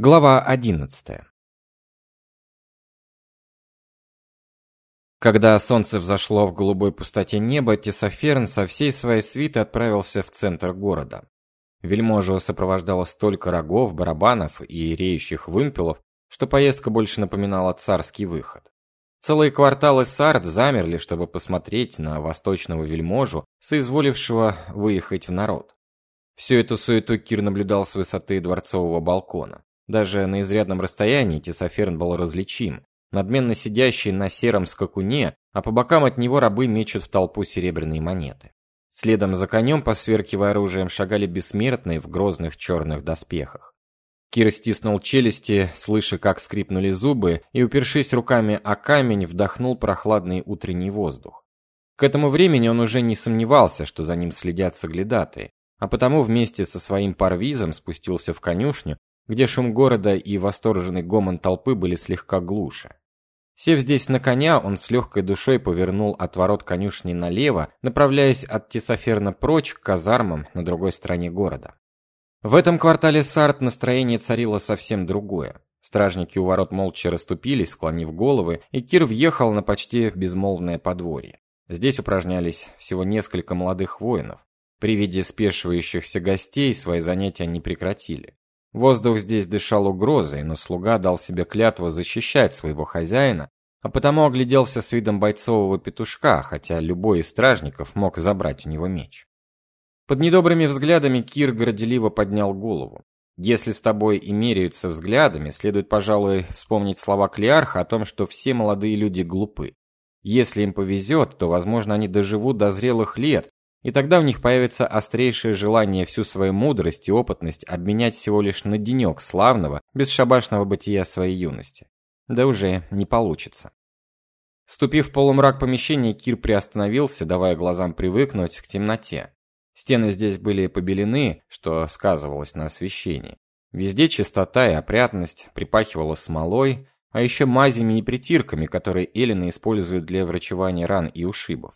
Глава 11. Когда солнце взошло в голубой пустоте неба, Тесоферн со всей своей свитой отправился в центр города. Вельможу сопровождало столько рогов, барабанов и реющих вымпелов, что поездка больше напоминала царский выход. Целые кварталы Сард замерли, чтобы посмотреть на восточного вельможу, соизволившего выехать в народ. Всю эту суету Кир наблюдал с высоты дворцового балкона. Даже на изрядном расстоянии Тесоферн был различим, надменно сидящий на сером скакуне, а по бокам от него рабы мечут в толпу серебряные монеты. Следом за конем, посверкивая оружием, шагали бессмертные в грозных черных доспехах. Кир стиснул челюсти, слыша, как скрипнули зубы, и, упершись руками о камень, вдохнул прохладный утренний воздух. К этому времени он уже не сомневался, что за ним следят соглядатые, а потому вместе со своим парвизом спустился в конюшню где шум города и восторженный гомон толпы были слегка глуше. Сев здесь на коня, он с легкой душой повернул от ворот конюшни налево, направляясь от Тесоферна прочь к казармам на другой стороне города. В этом квартале Сарт настроение царило совсем другое. Стражники у ворот молча расступились, склонив головы, и Кир въехал на почти безмолвное подворье. Здесь упражнялись всего несколько молодых воинов. При виде спешивающихся гостей свои занятия не прекратили. Воздух здесь дышал угрозой, но слуга дал себе клятву защищать своего хозяина, а потому огляделся с видом бойцового петушка, хотя любой из стражников мог забрать у него меч. Под недобрыми взглядами Кир горделиво поднял голову. Если с тобой и меряются взглядами, следует, пожалуй, вспомнить слова Клеарха о том, что все молодые люди глупы. Если им повезет, то, возможно, они доживут до зрелых лет, и тогда у них появится острейшее желание всю свою мудрость и опытность обменять всего лишь на денек славного, бесшабашного бытия своей юности. Да уже не получится. Ступив в полумрак помещения, Кир приостановился, давая глазам привыкнуть к темноте. Стены здесь были побелены, что сказывалось на освещении. Везде чистота и опрятность, припахивала смолой, а еще мазями и притирками, которые эллины используют для врачевания ран и ушибов.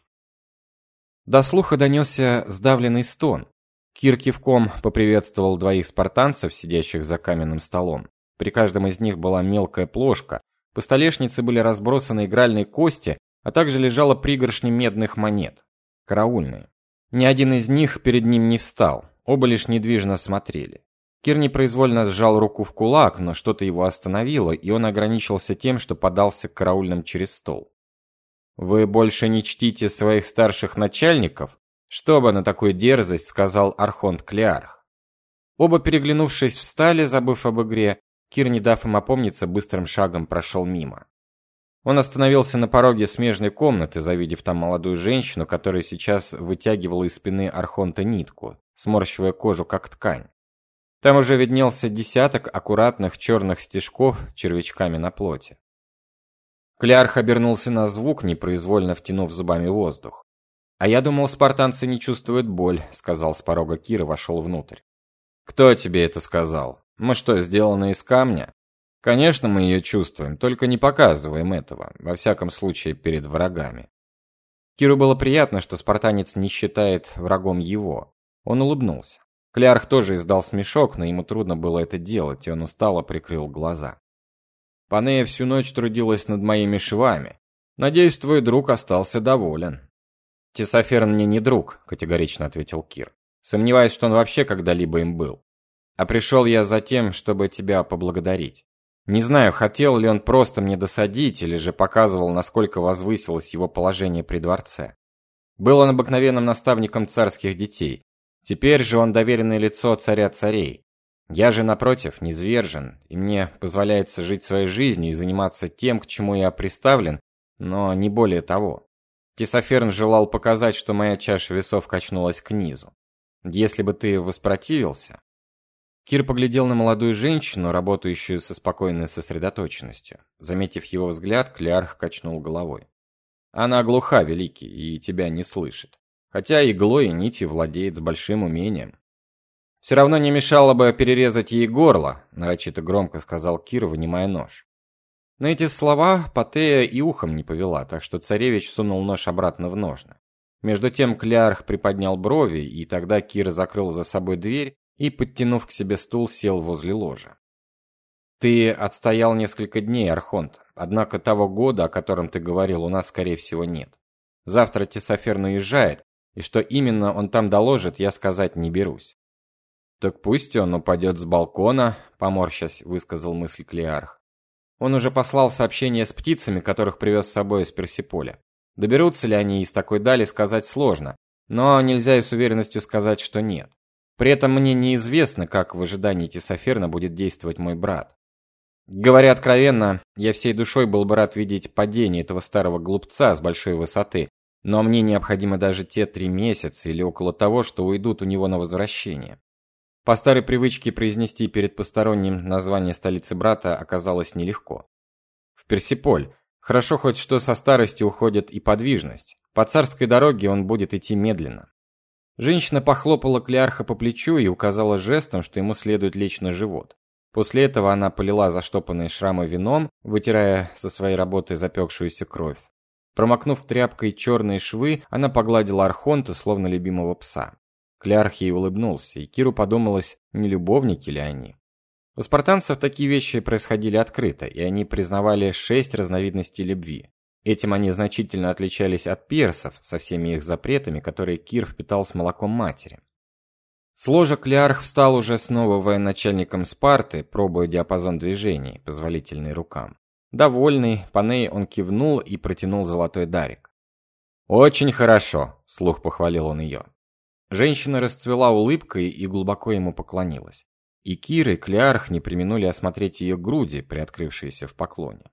До слуха донесся сдавленный стон. Кир кивком поприветствовал двоих спартанцев, сидящих за каменным столом. При каждом из них была мелкая плошка. По столешнице были разбросаны игральные кости, а также лежала пригоршня медных монет. Караульные. Ни один из них перед ним не встал, оба лишь недвижно смотрели. Кир непроизвольно сжал руку в кулак, но что-то его остановило, и он ограничился тем, что подался к караульным через стол. Вы больше не чтите своих старших начальников? Что бы на такую дерзость сказал архонт Клеарх? Оба, переглянувшись, встали, забыв об игре. Кир, не дав им опомниться, быстрым шагом прошел мимо. Он остановился на пороге смежной комнаты, завидев там молодую женщину, которая сейчас вытягивала из спины архонта нитку, сморщивая кожу как ткань. Там уже виднелся десяток аккуратных черных стежков червячками на плоти. Клярх обернулся на звук, непроизвольно втянув зубами воздух. «А я думал, спартанцы не чувствуют боль», — сказал с порога Кир и вошел внутрь. «Кто тебе это сказал? Мы что, сделаны из камня?» «Конечно, мы ее чувствуем, только не показываем этого, во всяком случае перед врагами». Киру было приятно, что спартанец не считает врагом его. Он улыбнулся. Клярх тоже издал смешок, но ему трудно было это делать, и он устало прикрыл глаза. Панея всю ночь трудилась над моими швами. Надеюсь, твой друг остался доволен. Тесоферн мне не друг, категорично ответил Кир. Сомневаюсь, что он вообще когда-либо им был. А пришел я за тем, чтобы тебя поблагодарить. Не знаю, хотел ли он просто мне досадить или же показывал, насколько возвысилось его положение при дворце. Был он обыкновенным наставником царских детей. Теперь же он доверенное лицо царя царей. Я же, напротив, низвержен, и мне позволяется жить своей жизнью и заниматься тем, к чему я приставлен, но не более того. Тесоферн желал показать, что моя чаша весов качнулась к низу. Если бы ты воспротивился... Кир поглядел на молодую женщину, работающую со спокойной сосредоточенностью. Заметив его взгляд, Клярх качнул головой. Она глуха, великий, и тебя не слышит. Хотя иглой и нитью владеет с большим умением. Все равно не мешало бы перерезать ей горло, нарочито громко сказал Кир, вынимая нож. На эти слова Патея и ухом не повела, так что царевич сунул нож обратно в ножны. Между тем Клярх приподнял брови, и тогда Кир закрыл за собой дверь и, подтянув к себе стул, сел возле ложа. Ты отстоял несколько дней, Архонт. Однако того года, о котором ты говорил, у нас скорее всего нет. Завтра Тесоферн уезжает, и что именно он там доложит, я сказать не берусь. Так пусть он упадет с балкона, поморщась, высказал мысль Клеарх. Он уже послал сообщение с птицами, которых привез с собой из Персиполя. Доберутся ли они из такой дали, сказать сложно, но нельзя и с уверенностью сказать, что нет. При этом мне неизвестно, как в ожидании Тесоферна будет действовать мой брат. Говоря откровенно, я всей душой был бы рад видеть падение этого старого глупца с большой высоты, но мне необходимо даже те три месяца или около того, что уйдут у него на возвращение. По старой привычке произнести перед посторонним название столицы брата оказалось нелегко. В Персиполь. Хорошо хоть что со старостью уходит и подвижность. По царской дороге он будет идти медленно. Женщина похлопала Клеарха по плечу и указала жестом, что ему следует лечь на живот. После этого она полила заштопанные шрамы вином, вытирая со своей работы запекшуюся кровь. Промокнув тряпкой черные швы, она погладила Архонта, словно любимого пса. Клярх ей улыбнулся, и Киру подумалось, не любовники ли они. У спартанцев такие вещи происходили открыто, и они признавали шесть разновидностей любви. Этим они значительно отличались от персов со всеми их запретами, которые Кир впитал с молоком матери. С ложа Клеарх встал уже снова военачальником Спарты, пробуя диапазон движений, позволительный рукам. Довольный, Паней он кивнул и протянул золотой дарик. «Очень хорошо», — слух похвалил он ее. Женщина расцвела улыбкой и глубоко ему поклонилась. И Кир и Клеарх не преминули осмотреть ее груди, приоткрывшиеся в поклоне.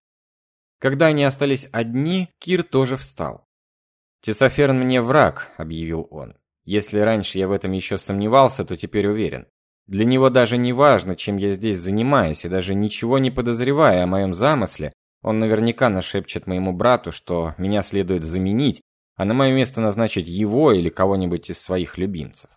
Когда они остались одни, Кир тоже встал. «Тесоферн мне враг», — объявил он. «Если раньше я в этом еще сомневался, то теперь уверен. Для него даже не важно, чем я здесь занимаюсь, и даже ничего не подозревая о моем замысле, он наверняка нашепчет моему брату, что меня следует заменить, а на мое место назначить его или кого-нибудь из своих любимцев.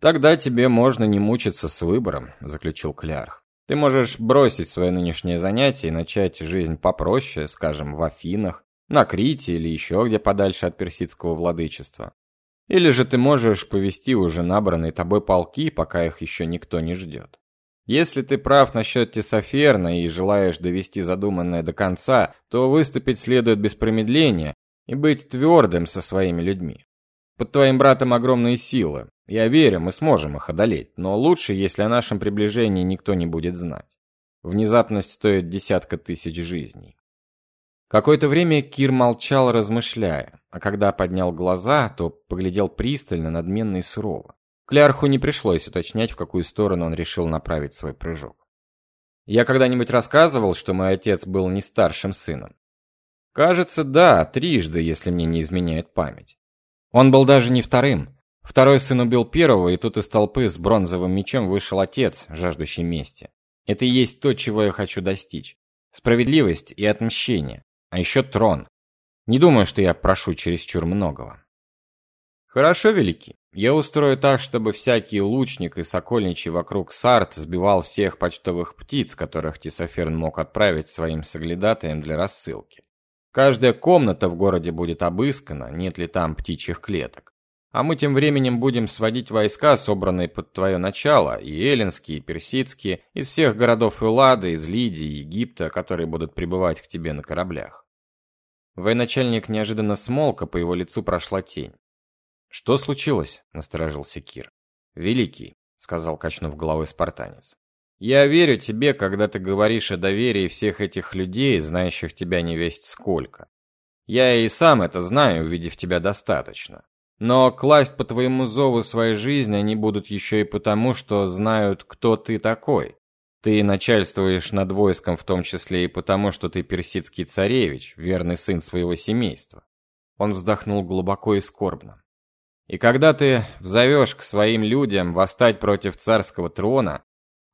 Тогда тебе можно не мучиться с выбором, заключил Клярх. Ты можешь бросить свое нынешнее занятие и начать жизнь попроще, скажем, в Афинах, на Крите или еще где подальше от персидского владычества. Или же ты можешь повести уже набранные тобой полки, пока их еще никто не ждет. Если ты прав насчет Тесоферна и желаешь довести задуманное до конца, то выступить следует без промедления и быть твердым со своими людьми. Под твоим братом огромные силы, я верю, мы сможем их одолеть, но лучше, если о нашем приближении никто не будет знать. Внезапность стоит десятка тысяч жизней. Какое-то время Кир молчал, размышляя, а когда поднял глаза, то поглядел пристально, надменно и сурово. Клярху не пришлось уточнять, в какую сторону он решил направить свой прыжок. Я когда-нибудь рассказывал, что мой отец был не старшим сыном. Кажется, да, трижды, если мне не изменяет память. Он был даже не вторым. Второй сын убил первого, и тут из толпы с бронзовым мечом вышел отец, жаждущий мести. Это и есть то, чего я хочу достичь. Справедливость и отмщение. А еще трон. Не думаю, что я прошу чересчур многого. Хорошо, великий. Я устрою так, чтобы всякий лучник и сокольничий вокруг Сарт сбивал всех почтовых птиц, которых Тисоферн мог отправить своим соглядатаям для рассылки. Каждая комната в городе будет обыскана, нет ли там птичьих клеток. А мы тем временем будем сводить войска, собранные под твое начало, и эллинские, и персидские, из всех городов Эллады, из Лидии, Египта, которые будут прибывать к тебе на кораблях. Военачальник неожиданно смолк, а по его лицу прошла тень. Что случилось? насторожился Кир. Великий, сказал качнув головой спартанец. Я верю тебе, когда ты говоришь о доверии всех этих людей, знающих тебя не весть сколько. Я и сам это знаю, увидев тебя достаточно. Но класть по твоему зову своей жизни они будут еще и потому, что знают, кто ты такой. Ты начальствуешь над войском в том числе и потому, что ты персидский царевич, верный сын своего семейства. Он вздохнул глубоко и скорбно. И когда ты взовешь к своим людям восстать против царского трона,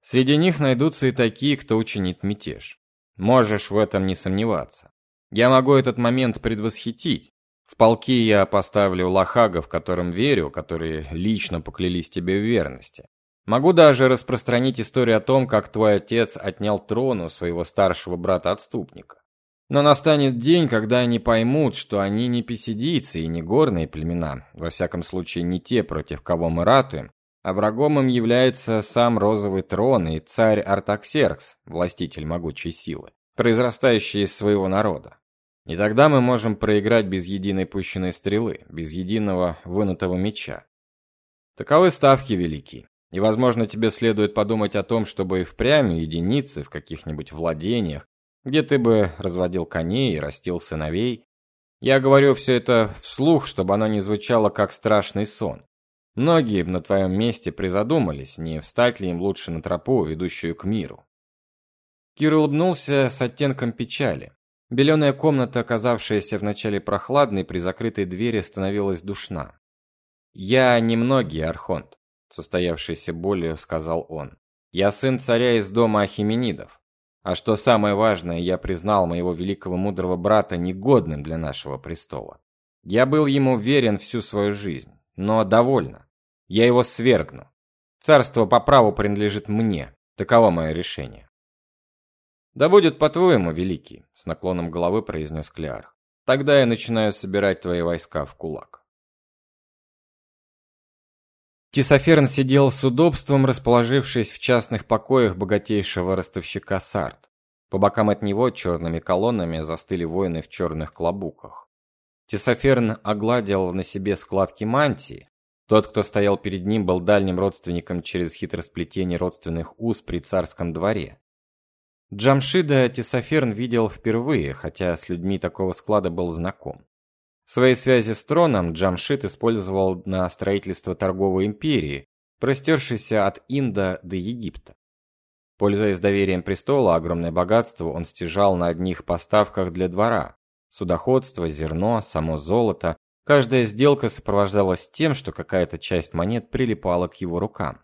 среди них найдутся и такие, кто учинит мятеж. Можешь в этом не сомневаться. Я могу этот момент предвосхитить, в полки я поставлю лохагов, которым верю, которые лично поклялись тебе в верности. Могу даже распространить историю о том, как твой отец отнял трон у своего старшего брата-отступника. Но настанет день, когда они поймут, что они не писидийцы и не горные племена, во всяком случае не те, против кого мы ратуем, а им является сам Розовый Трон и царь Артаксеркс, властитель могучей силы, произрастающий из своего народа. И тогда мы можем проиграть без единой пущенной стрелы, без единого вынутого меча. Таковы ставки велики. И, возможно, тебе следует подумать о том, чтобы и впрямь единицы в каких-нибудь владениях, где ты бы разводил коней и растил сыновей. Я говорю все это вслух, чтобы оно не звучало как страшный сон. Многие на твоем месте призадумались, не встать ли им лучше на тропу, ведущую к миру. Кир улыбнулся с оттенком печали. Беленая комната, оказавшаяся вначале прохладной, при закрытой двери становилась душна. «Я немногие, Архонт», — с устоявшейся болью сказал он. «Я сын царя из дома Ахименидов. А что самое важное, я признал моего великого мудрого брата негодным для нашего престола. Я был ему верен всю свою жизнь, но довольно. Я его свергну. Царство по праву принадлежит мне. Таково мое решение. Да будет по-твоему, великий, с наклоном головы произнес Клеар. Тогда я начинаю собирать твои войска в кулак. Тисоферн сидел с удобством, расположившись в частных покоях богатейшего ростовщика Сарт. По бокам от него черными колоннами застыли воины в черных клобуках. Тисоферн огладил на себе складки мантии. Тот, кто стоял перед ним, был дальним родственником через хитросплетение родственных уз при царском дворе. Джамшида Тисоферн видел впервые, хотя с людьми такого склада был знаком. Свои связи с троном Джамшид использовал на строительство торговой империи, простершейся от Инда до Египта. Пользуясь доверием престола, огромное богатство он стяжал на одних поставках для двора. Судоходство, зерно, само золото. Каждая сделка сопровождалась тем, что какая-то часть монет прилипала к его рукам.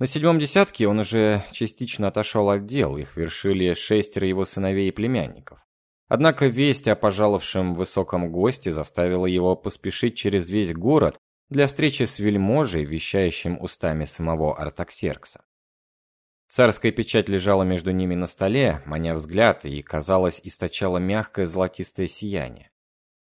На седьмом десятке он уже частично отошел от дел, их вершили шестеро его сыновей и племянников. Однако весть о пожаловавшем высоком госте заставила его поспешить через весь город для встречи с вельможей, вещающим устами самого Артаксеркса. Царская печать лежала между ними на столе, маня взгляд, и, казалось, источала мягкое золотистое сияние.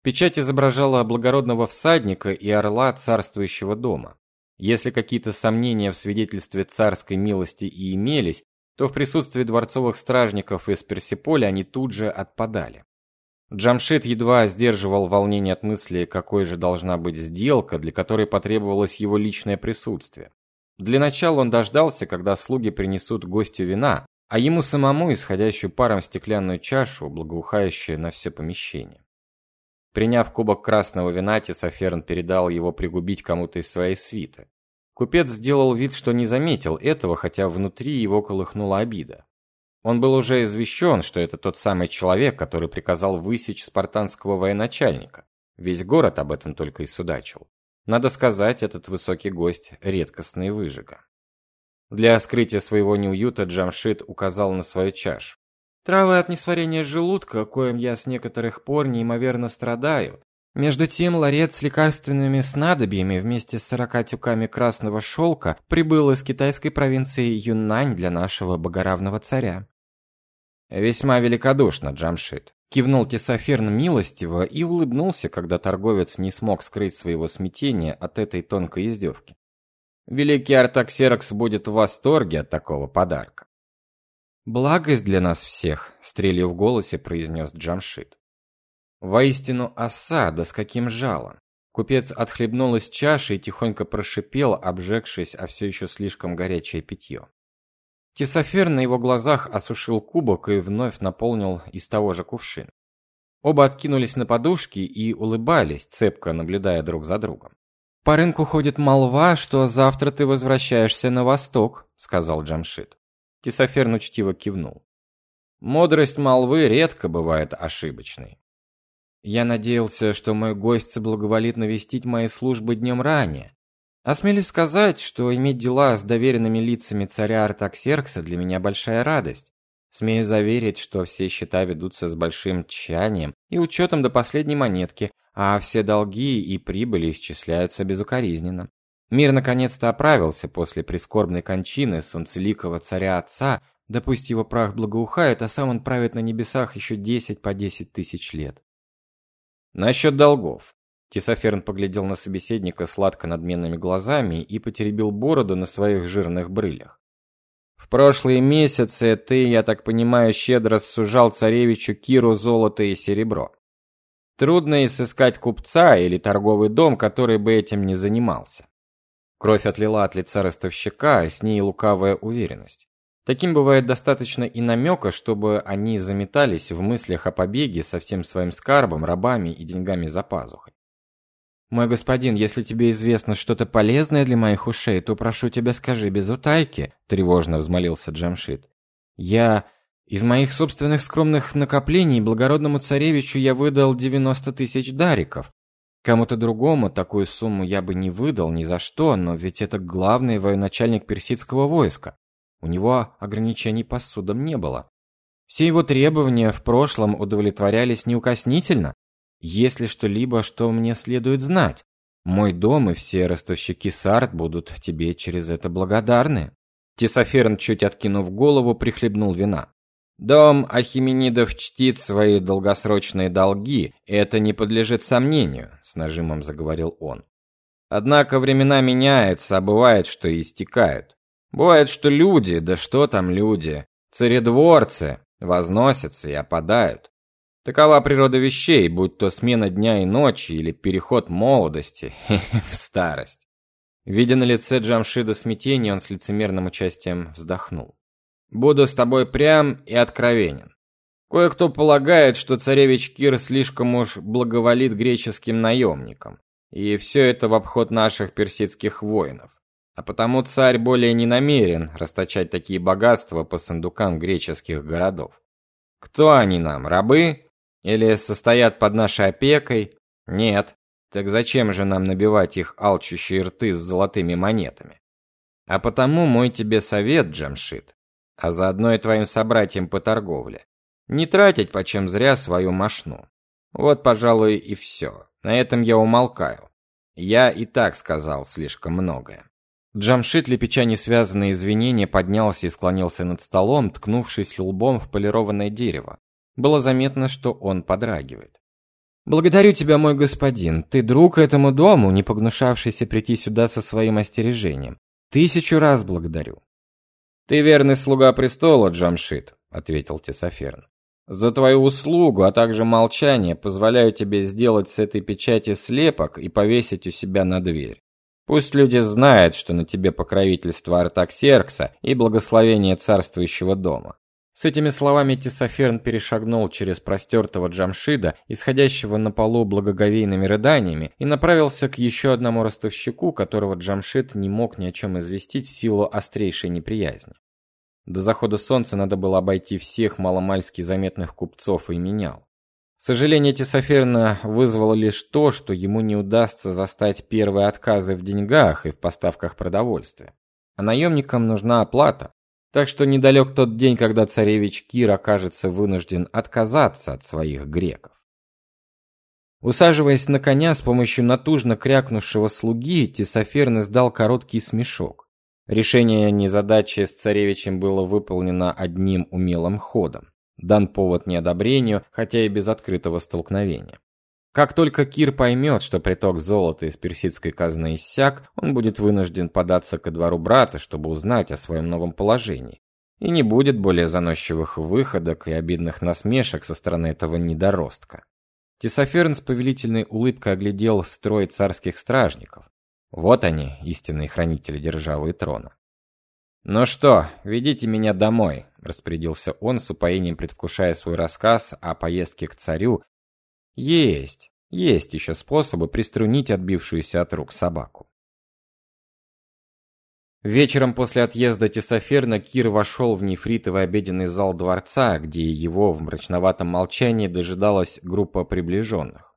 Печать изображала благородного всадника и орла царствующего дома. Если какие-то сомнения в свидетельстве царской милости и имелись, то в присутствии дворцовых стражников из Персиполя они тут же отпадали. Джамшит едва сдерживал волнение от мысли, какой же должна быть сделка, для которой потребовалось его личное присутствие. Для начала он дождался, когда слуги принесут гостю вина, а ему самому исходящую паром стеклянную чашу, благоухающую на все помещение. Приняв кубок красного вина, Тесоферн передал его пригубить кому-то из своей свиты. Купец сделал вид, что не заметил этого, хотя внутри его колыхнула обида. Он был уже извещен, что это тот самый человек, который приказал высечь спартанского военачальника. Весь город об этом только и судачил. Надо сказать, этот высокий гость редкостный выжига. Для скрытия своего неуюта Джамшит указал на свою чашу. Травы от несварения желудка, коим я с некоторых пор неимоверно страдаю, между тем ларец с лекарственными снадобьями вместе с сорока тюками красного шелка прибыл из китайской провинции Юннань для нашего богоравного царя. Весьма великодушно, Джамшит. Кивнул Тесоферн милостиво и улыбнулся, когда торговец не смог скрыть своего смятения от этой тонкой издевки. Великий Артаксеркс будет в восторге от такого подарка. Благость для нас всех, стрелив в голосе произнес Джамшит. Воистину оса, да с каким жалом. Купец отхлебнул из чаши и тихонько прошипел, обжегшись о все еще слишком горячее питье. Тесофер на его глазах осушил кубок и вновь наполнил из того же кувшина. Оба откинулись на подушки и улыбались, цепко наблюдая друг за другом. По рынку ходит молва, что завтра ты возвращаешься на восток, сказал Джамшит. Тесофер учтиво кивнул. Мудрость молвы редко бывает ошибочной. Я надеялся, что мой гость соблаговолит навестить мои службы днем ранее. Осмелюсь сказать, что иметь дела с доверенными лицами царя Артаксеркса для меня большая радость. Смею заверить, что все счета ведутся с большим тщанием и учетом до последней монетки, а все долги и прибыли исчисляются безукоризненно. Мир наконец-то оправился после прискорбной кончины солнцеликого царя-отца, да пусть его прах благоухает, а сам он правит на небесах еще десять по десять тысяч лет. Насчет долгов. Тесоферн поглядел на собеседника сладко надменными глазами и потеребил бороду на своих жирных брылях. В прошлые месяцы ты, я так понимаю, щедро сужал царевичу Киру золото и серебро. Трудно и сыскать купца или торговый дом, который бы этим не занимался. Кровь отлила от лица ростовщика, а с ней лукавая уверенность. Таким бывает достаточно и намека, чтобы они заметались в мыслях о побеге со всем своим скарбом, рабами и деньгами за пазухой. Мой господин, если тебе известно что-то полезное для моих ушей, то прошу тебя скажи без утайки, тревожно взмолился Джамшит. Я из моих собственных скромных накоплений благородному царевичу я выдал 90 тысяч дариков. Кому-то другому такую сумму я бы не выдал ни за что, но ведь это главный военачальник персидского войска. У него ограничений по судам не было. Все его требования в прошлом удовлетворялись неукоснительно, есть ли что-либо, что мне следует знать? Мой дом и все ростовщики Сарт будут тебе через это благодарны. Тесоферн, чуть откинув голову, прихлебнул вина. Дом Ахименидов чтит свои долгосрочные долги, и это не подлежит сомнению, с нажимом заговорил он. Однако времена меняются, а бывает, что и истекают. Бывает, что люди, да что там люди, царедворцы, возносятся и опадают. Такова природа вещей, будь то смена дня и ночи или переход молодости в старость. Видя на лице Джамшида смятение, он с лицемерным участием вздохнул. Буду с тобой прям и откровенен. Кое-кто полагает, что царевич Кир слишком уж благоволит греческим наемникам, и все это в обход наших персидских воинов. А потому царь более не намерен расточать такие богатства по сундукам греческих городов. Кто они нам, рабы? Или состоят под нашей опекой? Нет. Так зачем же нам набивать их алчущие рты с золотыми монетами? А потому мой тебе совет, Джамшит, а заодно и твоим собратьям по торговле. Не тратить почем зря свою мошну. Вот, пожалуй, и все. На этом я умолкаю. Я и так сказал слишком многое. Джамшит, лепеча несвязанные извинения, поднялся и склонился над столом, ткнувшись лбом в полированное дерево. Было заметно, что он подрагивает. Благодарю тебя, мой господин. Ты друг этому дому, не погнушавшийся прийти сюда со своим остережением. Тысячу раз благодарю. Ты верный слуга престола, Джамшит, ответил Тесоферн. За твою услугу, а также молчание позволяю тебе сделать с этой печати слепок и повесить у себя на дверь. Пусть люди знают, что на тебе покровительство Артаксеркса и благословение царствующего дома. С этими словами Тесоферн перешагнул через простертого Джамшида, исходящего на полу благоговейными рыданиями, и направился к еще одному ростовщику, которого Джамшид не мог ни о чем известить в силу острейшей неприязни. До захода солнца надо было обойти всех маломальски заметных купцов и менял. Сожаление Тесоферна вызвало лишь то, что ему не удастся застать первые отказы в деньгах и в поставках продовольствия. А наемникам нужна оплата, так что недалек тот день, когда царевич Кир окажется вынужден отказаться от своих греков. Усаживаясь на коня с помощью натужно крякнувшего слуги, Тесоферн издал короткий смешок. Решение незадачи с царевичем было выполнено одним умелым ходом. Дан повод неодобрению, хотя и без открытого столкновения. Как только Кир поймет, что приток золота из персидской казны иссяк, он будет вынужден податься ко двору брата, чтобы узнать о своем новом положении. И не будет более заносчивых выходок и обидных насмешек со стороны этого недоростка. Тесоферн с повелительной улыбкой оглядел строй царских стражников. Вот они, истинные хранители державы и трона. «Ну что, ведите меня домой», — распорядился он, с упоением предвкушая свой рассказ о поездке к царю есть, есть еще способы приструнить отбившуюся от рук собаку. Вечером после отъезда Тесоферна Кир вошел в нефритовый обеденный зал дворца, где его в мрачноватом молчании дожидалась группа приближенных.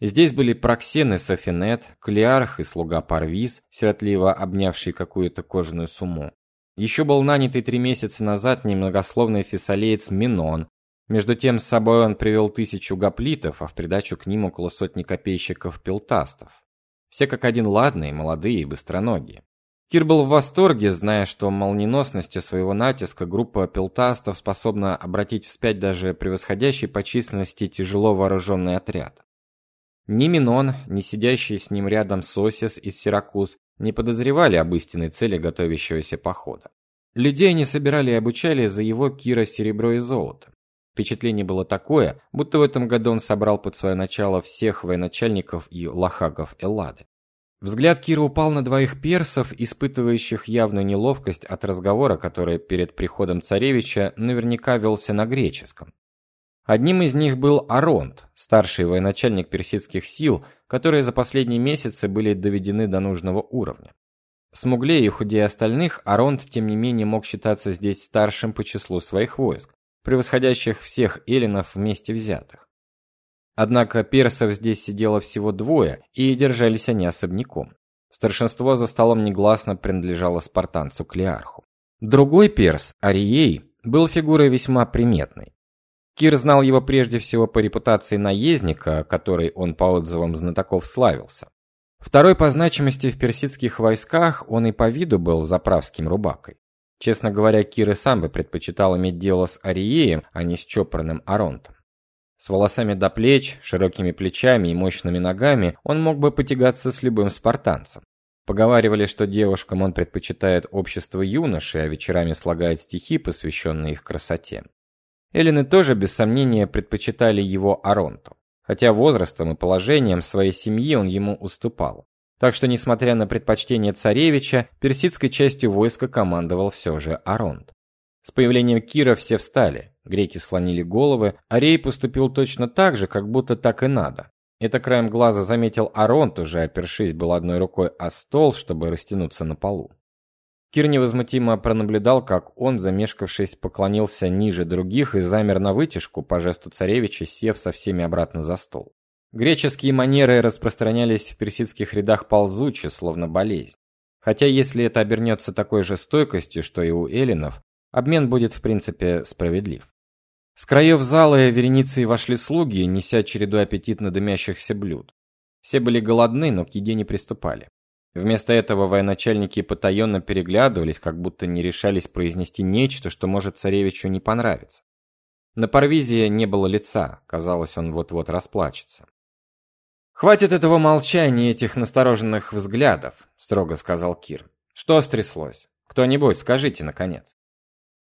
Здесь были Проксен и Софинет, Клеарх и слуга Парвиз, сиротливо обнявший какую-то кожаную сумму. Еще был нанятый три месяца назад немногословный фессалеец Минон, между тем с собой он привел тысячу гоплитов, а в придачу к ним около сотни копейщиков-пилтастов. Все как один ладные, молодые и быстроногие. Кир был в восторге, зная, что молниеносностью своего натиска группа пилтастов способна обратить вспять даже превосходящий по численности тяжело вооруженный отряд. Ни Минон, ни сидящий с ним рядом Сосис из Сиракуз не подозревали об истинной цели готовящегося похода. Людей они собирали и обучали за его кира серебро и золото. Впечатление было такое, будто в этом году он собрал под свое начало всех военачальников и лохагов Эллады. Взгляд Кира упал на двоих персов, испытывающих явную неловкость от разговора, который перед приходом царевича наверняка велся на греческом. Одним из них был Аронт, старший военачальник персидских сил, которые за последние месяцы были доведены до нужного уровня. Смуглее и худее остальных, Аронт тем не менее мог считаться здесь старшим по числу своих войск, превосходящих всех эллинов вместе взятых. Однако персов здесь сидело всего двое, и держались они особняком. Старшинство за столом негласно принадлежало спартанцу Клеарху. Другой перс, Арией, был фигурой весьма приметной. Кир знал его прежде всего по репутации наездника, которой он по отзывам знатоков славился. Второй по значимости в персидских войсках, он и по виду был заправским рубакой. Честно говоря, Кир и сам бы предпочитал иметь дело с Ариеем, а не с чопорным Аронтом. С волосами до плеч, широкими плечами и мощными ногами он мог бы потягаться с любым спартанцем. Поговаривали, что девушкам он предпочитает общество юношей, а вечерами слагает стихи, посвященные их красоте. Эллины тоже без сомнения предпочитали его Аронту, хотя возрастом и положением своей семьи он ему уступал. Так что, несмотря на предпочтение царевича, персидской частью войска командовал все же Аронт. С появлением Кира все встали, Греки склонили головы, а поступил точно так же, как будто так и надо. Это краем глаза заметил Аронт, уже опершись был одной рукой о стол, чтобы растянуться на полу. Кир невозмутимо пронаблюдал, как он, замешкавшись, поклонился ниже других и замер на вытяжку по жесту царевича, сев со всеми обратно за стол. Греческие манеры распространялись в персидских рядах ползуче, словно болезнь. Хотя если это обернется такой же стойкостью, что и у эллинов, обмен будет в принципе справедлив. С краев зала вереницей вошли слуги, неся череду аппетитно дымящихся блюд. Все были голодны, но к еде не приступали. Вместо этого военачальники потаенно переглядывались, как будто не решались произнести нечто, что может царевичу не понравиться. На Парвизе не было лица, казалось, он вот-вот расплачется. Хватит этого молчания, этих настороженных взглядов, строго сказал Кир. Что стряслось? Кто-нибудь скажите наконец.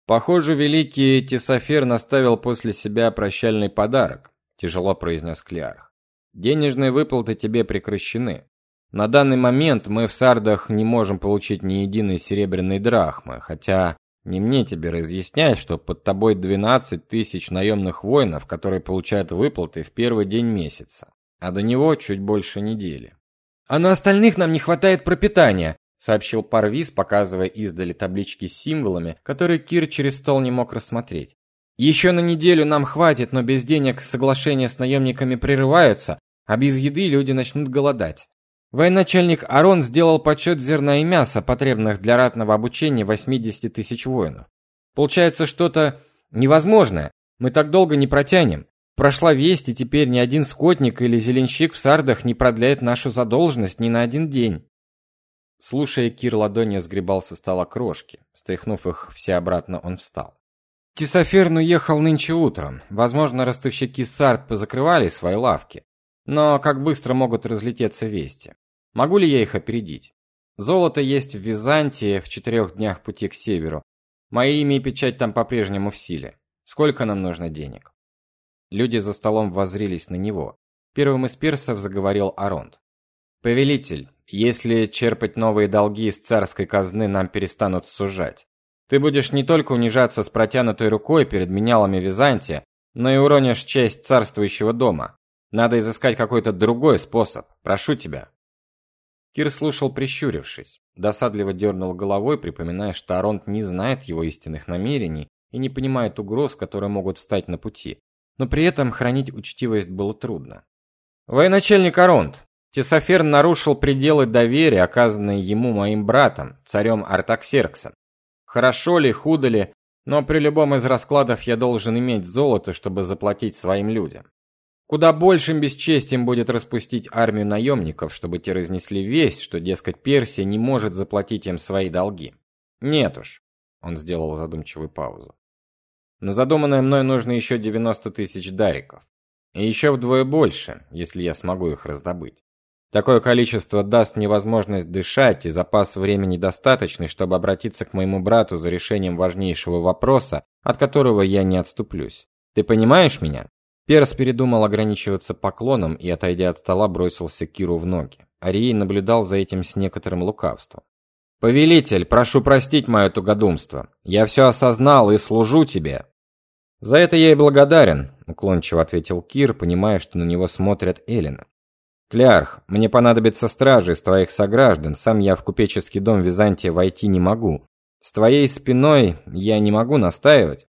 Похоже, великий Тесофер наставил после себя прощальный подарок, тяжело произнес Клеарх. Денежные выплаты тебе прекращены. На данный момент мы в Сардах не можем получить ни единой серебряной драхмы, хотя не мне тебе разъяснять, что под тобой 12 тысяч наемных воинов, которые получают выплаты в первый день месяца, а до него чуть больше недели. А на остальных нам не хватает пропитания, сообщил Парвиз, показывая издали таблички с символами, которые Кир через стол не мог рассмотреть. «Еще на неделю нам хватит, но без денег соглашения с наемниками прерываются, а без еды люди начнут голодать. Военачальник Арон сделал подсчет зерна и мяса, потребных для ратного обучения 80 тысяч воинов. Получается что-то невозможное. Мы так долго не протянем. Прошла весть, и теперь ни один скотник или зеленщик в Сардах не продляет нашу задолженность ни на один день. Слушая, Кир ладонью сгребал со стола крошки. Стряхнув их все обратно, он встал. Тисоферн уехал нынче утром. Возможно, ростовщики Сарт позакрывали свои лавки. Но как быстро могут разлететься вести? Могу ли я их опередить? Золото есть в Византии в четырех днях пути к северу. Мое имя и печать там по-прежнему в силе. Сколько нам нужно денег? Люди за столом воззрились на него. Первым из персов заговорил Аронт. Повелитель, если черпать новые долги из царской казны, нам перестанут сужать. Ты будешь не только унижаться с протянутой рукой перед менялами Византии, но и уронишь честь царствующего дома. Надо изыскать какой-то другой способ. Прошу тебя. Кир слушал, прищурившись. Досадливо дернул головой, припоминая, что Аронт не знает его истинных намерений и не понимает угроз, которые могут встать на пути. Но при этом хранить учтивость было трудно. Военачальник Аронт, Тесофер нарушил пределы доверия, оказанные ему моим братом, царем Артаксерксом. Хорошо ли, худо ли, но при любом из раскладов я должен иметь золото, чтобы заплатить своим людям. Куда большим бесчестием будет распустить армию наемников, чтобы те разнесли весть, что, дескать, Персия не может заплатить им свои долги. Нет уж. Он сделал задумчивую паузу. На задуманное мной нужно еще 90 тысяч дариков. И еще вдвое больше, если я смогу их раздобыть. Такое количество даст мне возможность дышать, и запас времени достаточный, чтобы обратиться к моему брату за решением важнейшего вопроса, от которого я не отступлюсь. Ты понимаешь меня? Перс передумал ограничиваться поклоном и, отойдя от стола, бросился Киру в ноги. Арий наблюдал за этим с некоторым лукавством. Повелитель, прошу простить мое тугодумство. Я все осознал и служу тебе. За это я и благодарен, уклончиво ответил Кир, понимая, что на него смотрят Эллины. Клярх, мне понадобится стражи из твоих сограждан, сам я в купеческий дом Византия войти не могу. С твоей спиной я не могу настаивать.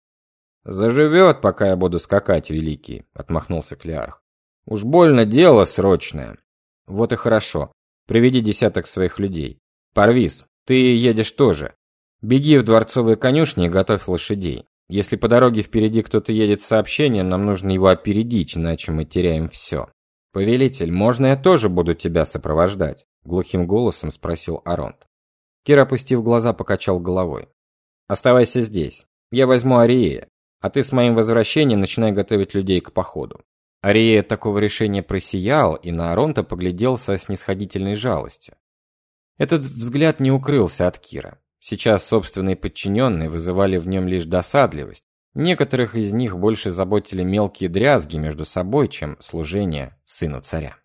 Заживет, пока я буду скакать, великий, отмахнулся Клярх. Уж больно дело срочное. Вот и хорошо. Приведи десяток своих людей. Парвиз, ты едешь тоже. Беги в дворцовые конюшни и готовь лошадей. Если по дороге впереди кто-то едет с сообщением, нам нужно его опередить, иначе мы теряем все. Повелитель, можно я тоже буду тебя сопровождать? глухим голосом спросил Аронт. Кир, опустив глаза, покачал головой. Оставайся здесь. Я возьму Ария, а ты с моим возвращением начинай готовить людей к походу. Ария такого решения просиял и на Аронта поглядел со снисходительной жалостью. Этот взгляд не укрылся от Кира. Сейчас собственные подчиненные вызывали в нем лишь досадливость. Некоторых из них больше заботили мелкие дрязги между собой, чем служение сыну царя.